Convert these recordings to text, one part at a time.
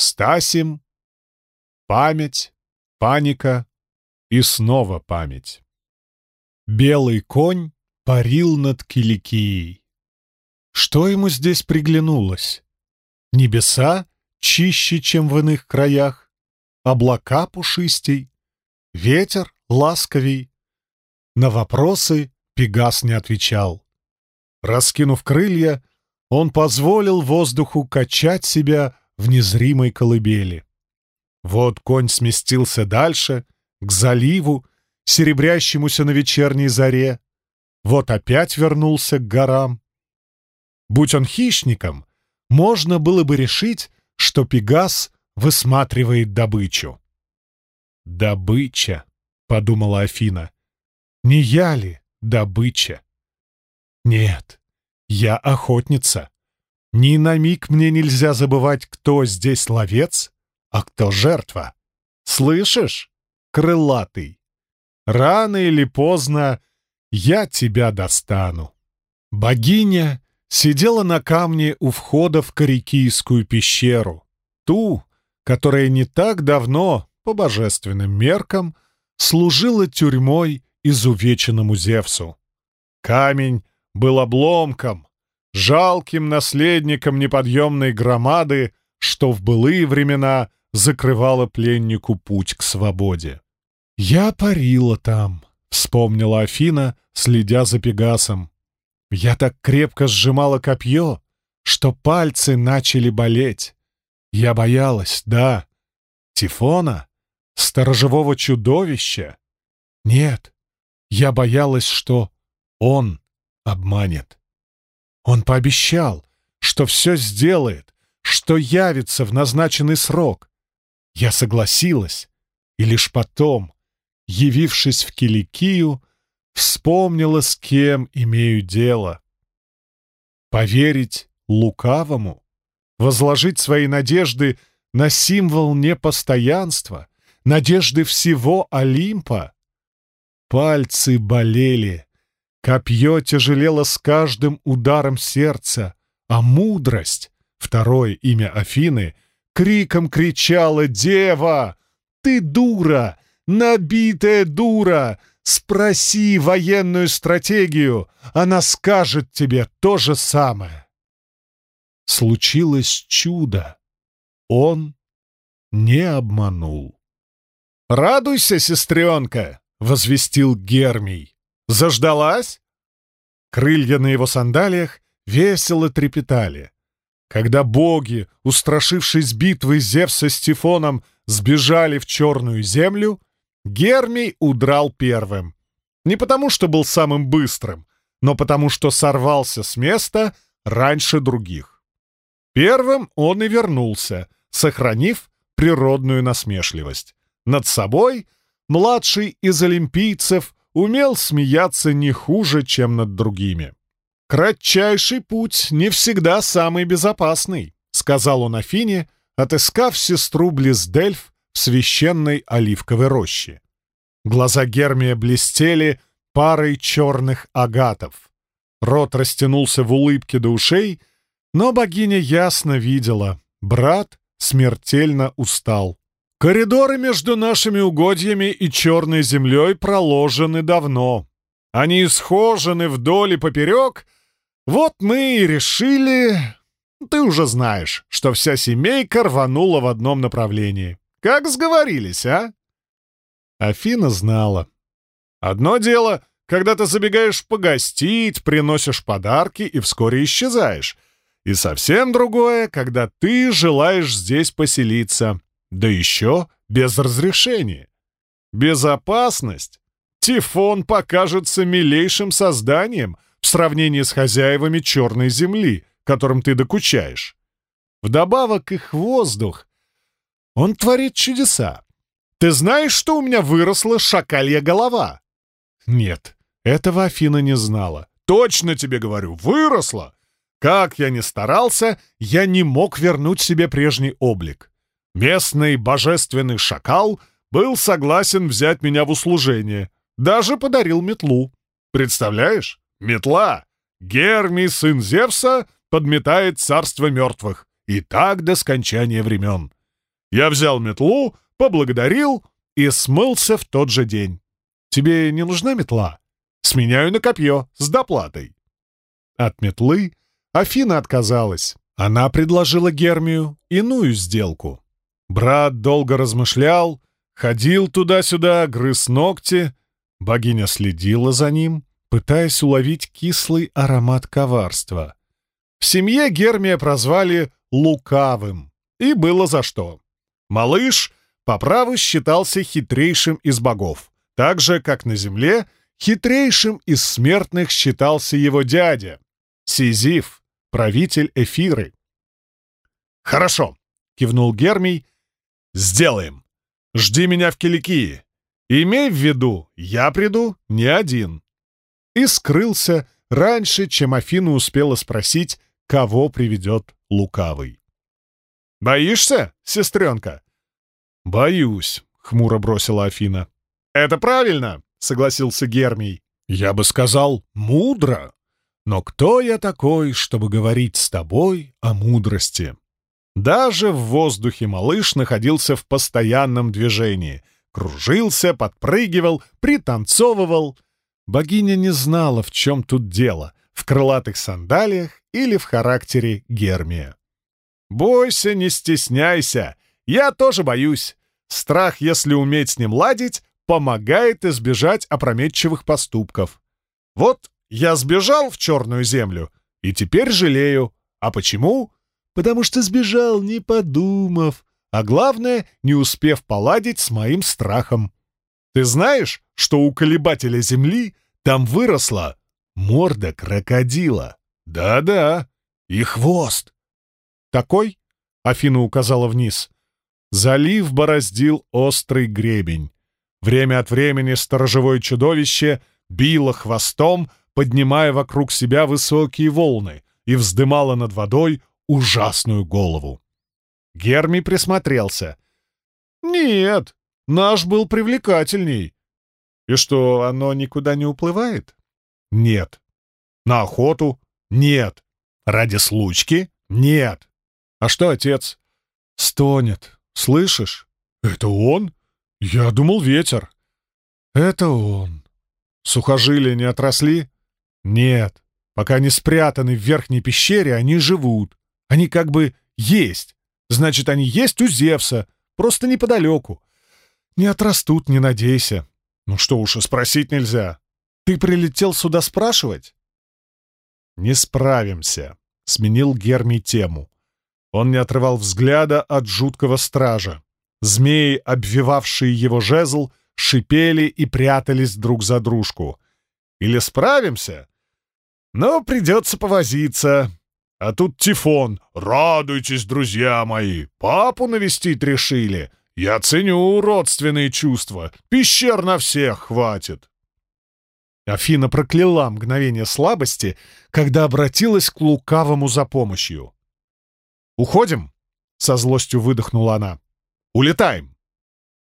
Стасим, память, паника и снова память. Белый конь парил над Киликией. Что ему здесь приглянулось? Небеса чище, чем в иных краях, облака пушистей, ветер ласковей. На вопросы Пегас не отвечал. Раскинув крылья, он позволил воздуху качать себя в незримой колыбели. Вот конь сместился дальше, к заливу, серебрящемуся на вечерней заре. Вот опять вернулся к горам. Будь он хищником, можно было бы решить, что Пегас высматривает добычу. «Добыча», — подумала Афина, — «не я ли добыча?» «Нет, я охотница. Ни на миг мне нельзя забывать, кто здесь ловец, а кто жертва. Слышишь, крылатый? Рано или поздно я тебя достану». Богиня сидела на камне у входа в Корикийскую пещеру, ту, которая не так давно, по божественным меркам, служила тюрьмой изувеченному Зевсу. Камень был обломком, жалким наследником неподъемной громады, что в былые времена закрывало пленнику путь к свободе. «Я парила там», — вспомнила Афина, следя за Пегасом. Я так крепко сжимала копье, что пальцы начали болеть. Я боялась, да. Тифона? Сторожевого чудовища? Нет, я боялась, что он обманет. Он пообещал, что все сделает, что явится в назначенный срок. Я согласилась, и лишь потом, явившись в Киликию, вспомнила, с кем имею дело. Поверить лукавому, возложить свои надежды на символ непостоянства, надежды всего Олимпа. Пальцы болели, копье тяжелело с каждым ударом сердца, а мудрость, второе имя Афины, криком кричала «Дева! Ты дура! Набитая дура! Спроси военную стратегию, она скажет тебе то же самое. Случилось чудо. Он не обманул. «Радуйся, сестренка!» — возвестил Гермий. «Заждалась?» Крылья на его сандалиях весело трепетали. Когда боги, устрашившись битвы Зевса с Тифоном, сбежали в черную землю, Гермий удрал первым. Не потому, что был самым быстрым, но потому, что сорвался с места раньше других. Первым он и вернулся, сохранив природную насмешливость. Над собой младший из олимпийцев умел смеяться не хуже, чем над другими. «Кратчайший путь не всегда самый безопасный», — сказал он Афине, отыскав сестру близ Дельф священной оливковой роще. Глаза Гермия блестели парой черных агатов. Рот растянулся в улыбке до ушей, но богиня ясно видела — брат смертельно устал. Коридоры между нашими угодьями и черной землей проложены давно. Они исхожены вдоль и поперек. Вот мы и решили... Ты уже знаешь, что вся семейка рванула в одном направлении. Как сговорились, а?» Афина знала. «Одно дело, когда ты забегаешь погостить, приносишь подарки и вскоре исчезаешь. И совсем другое, когда ты желаешь здесь поселиться, да еще без разрешения. Безопасность. Тифон покажется милейшим созданием в сравнении с хозяевами черной земли, которым ты докучаешь. Вдобавок их воздух он творит чудеса. Ты знаешь, что у меня выросла шакалья голова?» «Нет, этого Афина не знала. Точно тебе говорю, выросла!» Как я ни старался, я не мог вернуть себе прежний облик. Местный божественный шакал был согласен взять меня в услужение. Даже подарил метлу. Представляешь? Метла! Гермий, сын Зевса, подметает царство мертвых. И так до скончания времен. Я взял метлу, поблагодарил и смылся в тот же день. Тебе не нужна метла? Сменяю на копье с доплатой. От метлы Афина отказалась. Она предложила Гермию иную сделку. Брат долго размышлял, ходил туда-сюда, грыз ногти. Богиня следила за ним, пытаясь уловить кислый аромат коварства. В семье Гермия прозвали «лукавым», и было за что. Малыш по праву считался хитрейшим из богов, так же, как на земле хитрейшим из смертных считался его дядя, Сизиф, правитель Эфиры. «Хорошо», — кивнул Гермий, — «сделаем. Жди меня в Киликии. Имей в виду, я приду не один». И скрылся раньше, чем Афина успела спросить, кого приведет Лукавый. «Боишься, сестренка?» «Боюсь», — хмуро бросила Афина. «Это правильно», — согласился Гермий. «Я бы сказал, мудро. Но кто я такой, чтобы говорить с тобой о мудрости?» Даже в воздухе малыш находился в постоянном движении. Кружился, подпрыгивал, пританцовывал. Богиня не знала, в чем тут дело — в крылатых сандалиях или в характере Гермия. «Бойся, не стесняйся. Я тоже боюсь. Страх, если уметь с ним ладить, помогает избежать опрометчивых поступков. Вот я сбежал в черную землю и теперь жалею. А почему? Потому что сбежал, не подумав, а главное, не успев поладить с моим страхом. Ты знаешь, что у колебателя земли там выросла морда крокодила? Да-да, и хвост. Такой? Афина указала вниз. Залив бороздил острый гребень. Время от времени сторожевое чудовище било хвостом, поднимая вокруг себя высокие волны, и вздымало над водой ужасную голову. Герми присмотрелся. «Нет, наш был привлекательней. И что, оно никуда не уплывает?» «Нет». «На охоту?» «Нет». «Ради случки?» «Нет». «А что отец?» «Стонет. Слышишь?» «Это он?» «Я думал, ветер». «Это он». «Сухожилия не отросли?» «Нет. Пока не спрятаны в верхней пещере, они живут. Они как бы есть. Значит, они есть у Зевса, просто неподалеку. Не отрастут, не надейся. Ну что уж, и спросить нельзя. Ты прилетел сюда спрашивать?» «Не справимся», — сменил Герми тему. Он не отрывал взгляда от жуткого стража. Змеи, обвивавшие его жезл, шипели и прятались друг за дружку. Или справимся? Но придется повозиться. А тут Тифон. Радуйтесь, друзья мои. Папу навестить решили. Я ценю родственные чувства. Пещер на всех хватит. Афина прокляла мгновение слабости, когда обратилась к лукавому за помощью. «Уходим?» — со злостью выдохнула она. Улетаем!»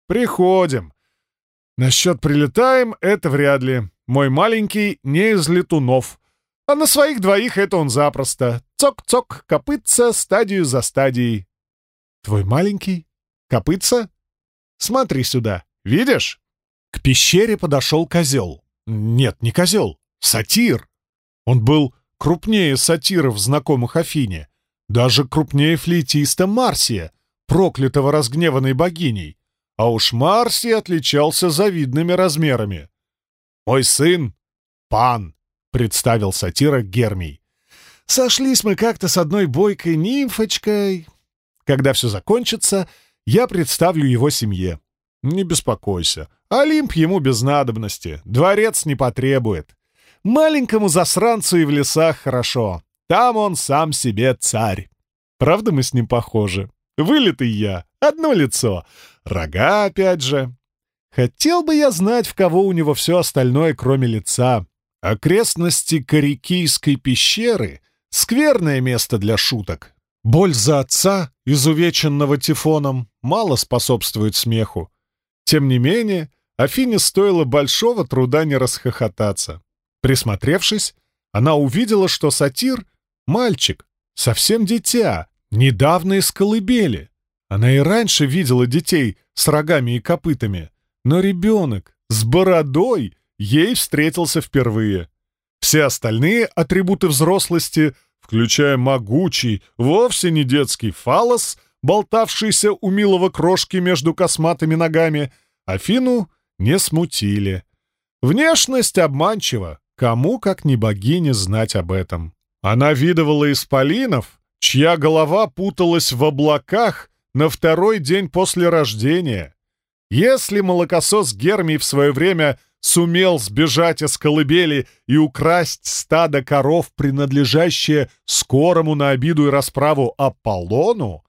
«Приходим!» «Насчет прилетаем — это вряд ли. Мой маленький не из летунов. А на своих двоих это он запросто. Цок-цок, копытца, стадию за стадией». «Твой маленький? Копытца? Смотри сюда. Видишь?» К пещере подошел козел. Нет, не козел. Сатир. Он был крупнее сатиров, знакомых Афине. Даже крупнее флейтиста Марсия, проклятого разгневанной богиней, а уж Марси отличался завидными размерами. «Мой сын — пан», — представил сатира Гермий. «Сошлись мы как-то с одной бойкой нимфочкой. Когда все закончится, я представлю его семье. Не беспокойся, Олимп ему без надобности, дворец не потребует. Маленькому засранцу и в лесах хорошо, там он сам себе царь. Правда мы с ним похожи?» Вылитый я, одно лицо. Рога опять же. Хотел бы я знать, в кого у него все остальное, кроме лица. Окрестности Корикийской пещеры — скверное место для шуток. Боль за отца, изувеченного тифоном, мало способствует смеху. Тем не менее, Афине стоило большого труда не расхохотаться. Присмотревшись, она увидела, что сатир — мальчик, совсем дитя, Недавно из колыбели. Она и раньше видела детей с рогами и копытами, но ребенок с бородой ей встретился впервые. Все остальные атрибуты взрослости, включая могучий, вовсе не детский фалос, болтавшийся у милого крошки между косматыми ногами, Афину не смутили. Внешность обманчива, кому, как ни богине, знать об этом. Она видывала исполинов, чья голова путалась в облаках на второй день после рождения. Если молокосос Гермий в свое время сумел сбежать из колыбели и украсть стадо коров, принадлежащее скорому на обиду и расправу Аполлону,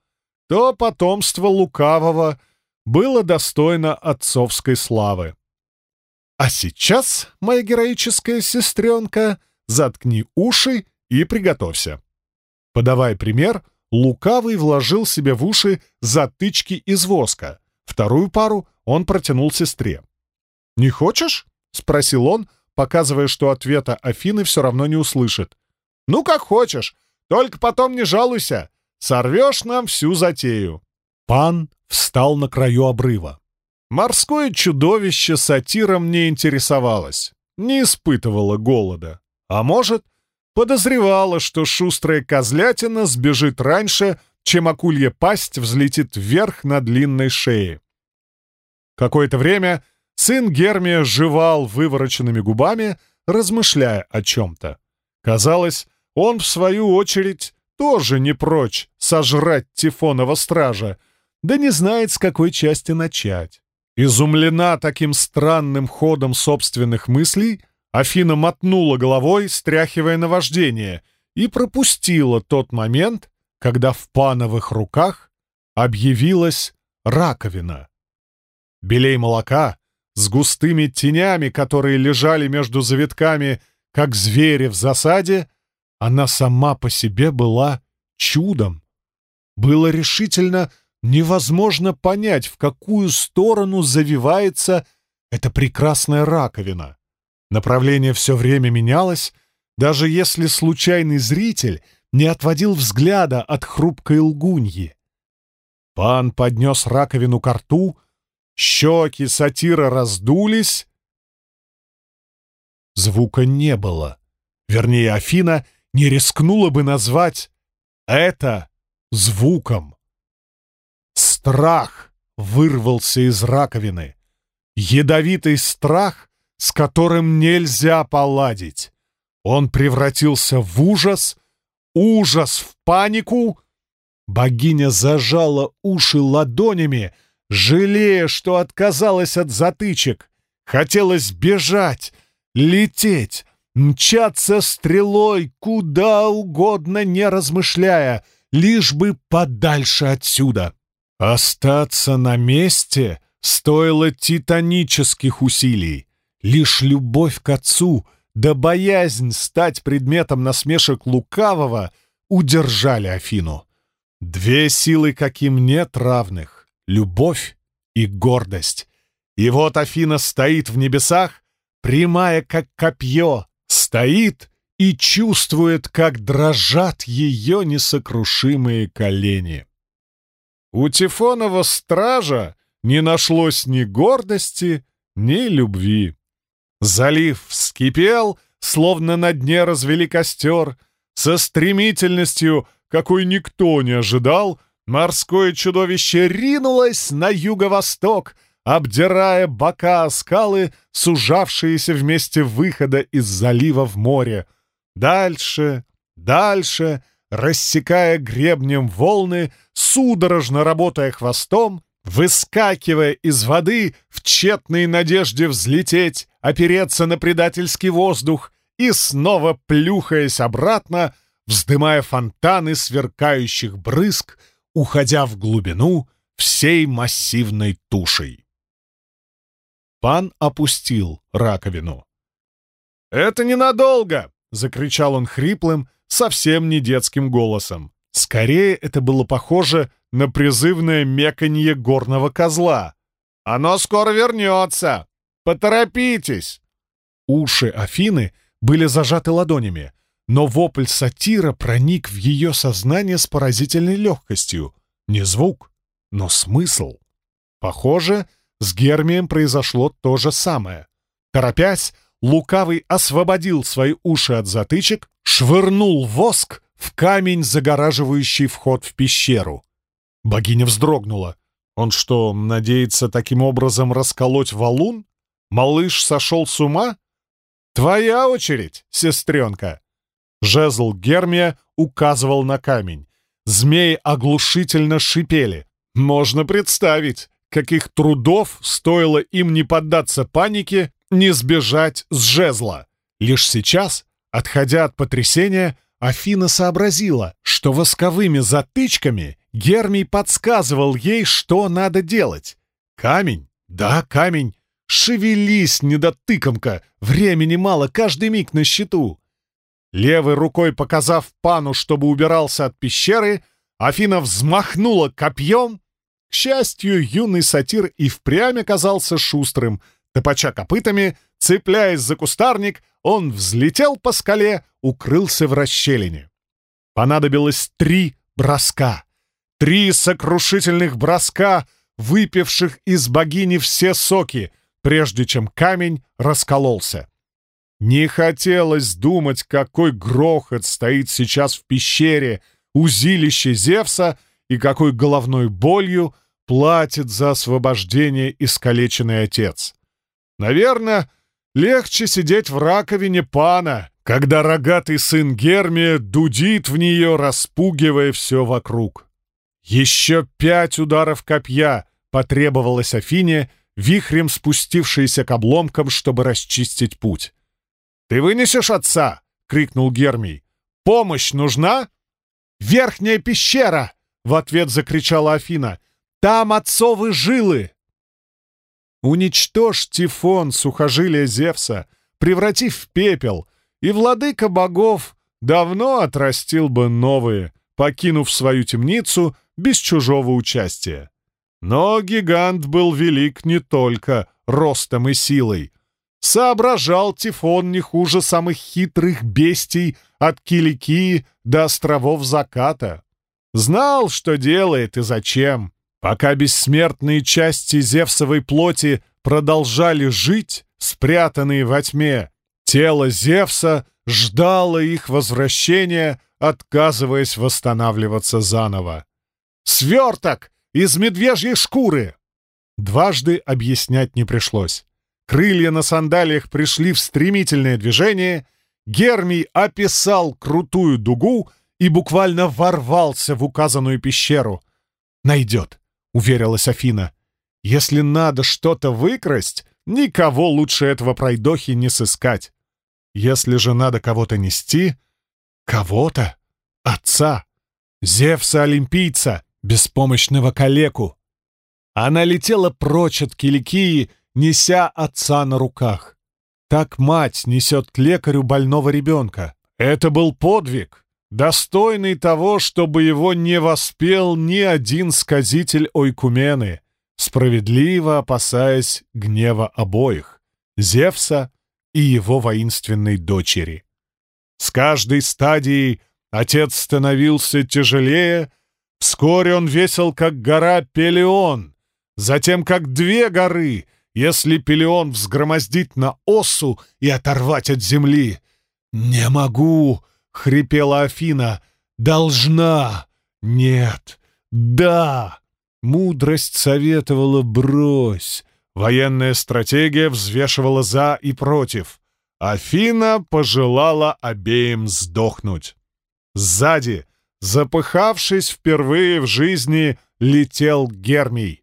то потомство лукавого было достойно отцовской славы. А сейчас, моя героическая сестренка, заткни уши и приготовься. Подавая пример, лукавый вложил себе в уши затычки из воска. Вторую пару он протянул сестре. «Не хочешь?» — спросил он, показывая, что ответа Афины все равно не услышит. «Ну, как хочешь, только потом не жалуйся. Сорвешь нам всю затею». Пан встал на краю обрыва. Морское чудовище сатиром не интересовалось, не испытывало голода. А может, подозревала, что шустрая козлятина сбежит раньше, чем акулья пасть взлетит вверх на длинной шее. Какое-то время сын Гермия жевал вывороченными губами, размышляя о чем-то. Казалось, он, в свою очередь, тоже не прочь сожрать Тифонова стража, да не знает, с какой части начать. Изумлена таким странным ходом собственных мыслей, Афина мотнула головой, стряхивая наваждение, и пропустила тот момент, когда в пановых руках объявилась раковина. Белей молока с густыми тенями, которые лежали между завитками, как звери в засаде, она сама по себе была чудом. Было решительно невозможно понять, в какую сторону завивается эта прекрасная раковина. Направление все время менялось, даже если случайный зритель не отводил взгляда от хрупкой лгуньи. Пан поднес раковину к рту, щеки сатира раздулись. Звука не было. Вернее, Афина не рискнула бы назвать это звуком. Страх вырвался из раковины. Ядовитый страх, с которым нельзя поладить. Он превратился в ужас, ужас в панику. Богиня зажала уши ладонями, жалея, что отказалась от затычек. Хотелось бежать, лететь, мчаться стрелой куда угодно, не размышляя, лишь бы подальше отсюда. Остаться на месте стоило титанических усилий. Лишь любовь к отцу да боязнь стать предметом насмешек лукавого удержали Афину. Две силы, каким нет равных — любовь и гордость. И вот Афина стоит в небесах, прямая как копье, стоит и чувствует, как дрожат ее несокрушимые колени. У Тифонова стража не нашлось ни гордости, ни любви. Залив вскипел, словно на дне развели костер. Со стремительностью, какой никто не ожидал, морское чудовище ринулось на юго-восток, обдирая бока скалы, сужавшиеся вместе выхода из залива в море. Дальше, дальше, рассекая гребнем волны, судорожно работая хвостом, выскакивая из воды в тщетной надежде взлететь, опереться на предательский воздух и снова плюхаясь обратно, вздымая фонтаны сверкающих брызг, уходя в глубину всей массивной тушей. Пан опустил раковину. «Это ненадолго!» — закричал он хриплым, совсем не детским голосом. Скорее, это было похоже на призывное меканье горного козла. «Оно скоро вернется! Поторопитесь!» Уши Афины были зажаты ладонями, но вопль сатира проник в ее сознание с поразительной легкостью. Не звук, Но смысл? Похоже, с Гермием произошло то же самое. Торопясь, Лукавый освободил свои уши от затычек, швырнул воск в камень, загораживающий вход в пещеру. Богиня вздрогнула. Он что, надеется таким образом расколоть валун? Малыш сошел с ума? Твоя очередь, сестренка. Жезл Гермия указывал на камень. Змеи оглушительно шипели. Можно представить, каких трудов стоило им не поддаться панике, не сбежать с жезла. Лишь сейчас, отходя от потрясения, Афина сообразила, что восковыми затычками Гермий подсказывал ей, что надо делать. Камень? Да, камень. Шевелись, недотыкомка, времени мало, каждый миг на счету. Левой рукой показав пану, чтобы убирался от пещеры, Афина взмахнула копьем. К счастью, юный сатир и впрямь оказался шустрым. Топача копытами, цепляясь за кустарник, он взлетел по скале, укрылся в расщелине. Понадобилось три броска. Три сокрушительных броска, выпивших из богини все соки, прежде чем камень раскололся. Не хотелось думать, какой грохот стоит сейчас в пещере, узилище Зевса и какой головной болью платит за освобождение искалеченный отец. Наверное, легче сидеть в раковине пана, когда рогатый сын Гермия дудит в нее, распугивая все вокруг. Еще пять ударов копья потребовалось Афине, вихрем спустившейся к обломкам, чтобы расчистить путь. «Ты вынесешь отца?» — крикнул Гермий. «Помощь нужна?» «Верхняя пещера!» — в ответ закричала Афина. «Там отцовы жилы!» Уничтожь Тифон, сухожилие Зевса, превратив в пепел, и владыка богов давно отрастил бы новые, покинув свою темницу без чужого участия. Но гигант был велик не только ростом и силой, Соображал Тифон не хуже самых хитрых бестий от Киликии до островов заката. Знал, что делает и зачем. Пока бессмертные части Зевсовой плоти продолжали жить, спрятанные во тьме, тело Зевса ждало их возвращения, отказываясь восстанавливаться заново. «Сверток из медвежьей шкуры!» Дважды объяснять не пришлось. Крылья на сандалиях пришли в стремительное движение, Гермий описал крутую дугу и буквально ворвался в указанную пещеру. «Найдет», — уверилась Афина. «Если надо что-то выкрасть, никого лучше этого пройдохи не сыскать. Если же надо кого-то нести, кого-то, отца, Зевса-олимпийца, беспомощного калеку». Она летела прочь от Киликии, неся отца на руках. Так мать несет к лекарю больного ребенка. Это был подвиг, достойный того, чтобы его не воспел ни один сказитель Ойкумены, справедливо опасаясь гнева обоих — Зевса и его воинственной дочери. С каждой стадией отец становился тяжелее, вскоре он весил, как гора Пелеон, затем как две горы — если Пелеон взгромоздить на осу и оторвать от земли. «Не могу!» — хрипела Афина. «Должна!» «Нет!» «Да!» Мудрость советовала «брось!» Военная стратегия взвешивала «за» и «против». Афина пожелала обеим сдохнуть. Сзади, запыхавшись впервые в жизни, летел Гермий.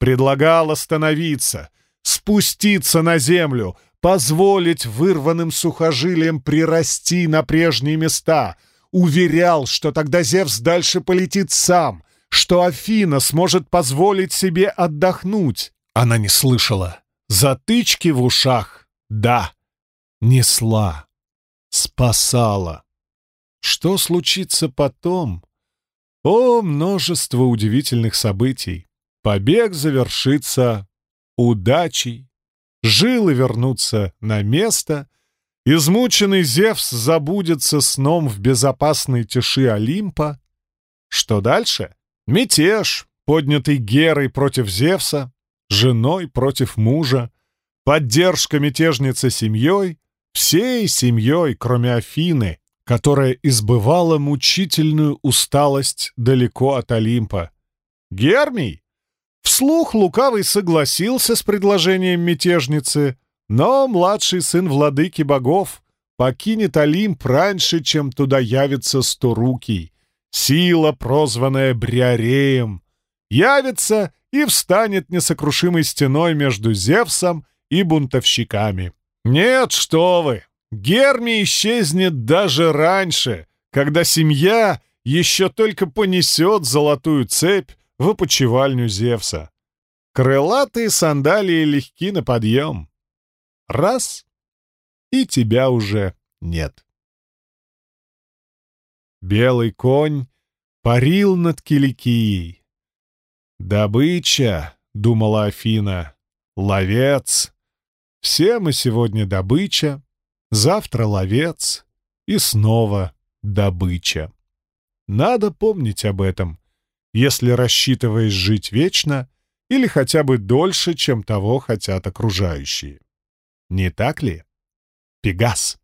Предлагал остановиться — спуститься на землю, позволить вырванным сухожилиям прирасти на прежние места. Уверял, что тогда Зевс дальше полетит сам, что Афина сможет позволить себе отдохнуть. Она не слышала. Затычки в ушах. Да, несла, спасала. Что случится потом? О, множество удивительных событий! Побег завершится удачей, жилы вернутся на место, измученный Зевс забудется сном в безопасной тиши Олимпа. Что дальше? Мятеж, поднятый Герой против Зевса, женой против мужа, поддержка мятежницы семьей, всей семьей, кроме Афины, которая избывала мучительную усталость далеко от Олимпа. Гермий? Вслух лукавый согласился с предложением мятежницы, но младший сын владыки богов покинет Олимп раньше, чем туда явится Сторукий, сила, прозванная Бриареем, явится и встанет несокрушимой стеной между Зевсом и бунтовщиками. Нет, что вы! Герми исчезнет даже раньше, когда семья еще только понесет золотую цепь в опочивальню Зевса. Крылатые сандалии легки на подъем. Раз — и тебя уже нет. Белый конь парил над Киликией. «Добыча», — думала Афина, — «ловец. Все мы сегодня добыча, завтра ловец и снова добыча. Надо помнить об этом, если рассчитываешь жить вечно или хотя бы дольше, чем того хотят окружающие. Не так ли, Пегас?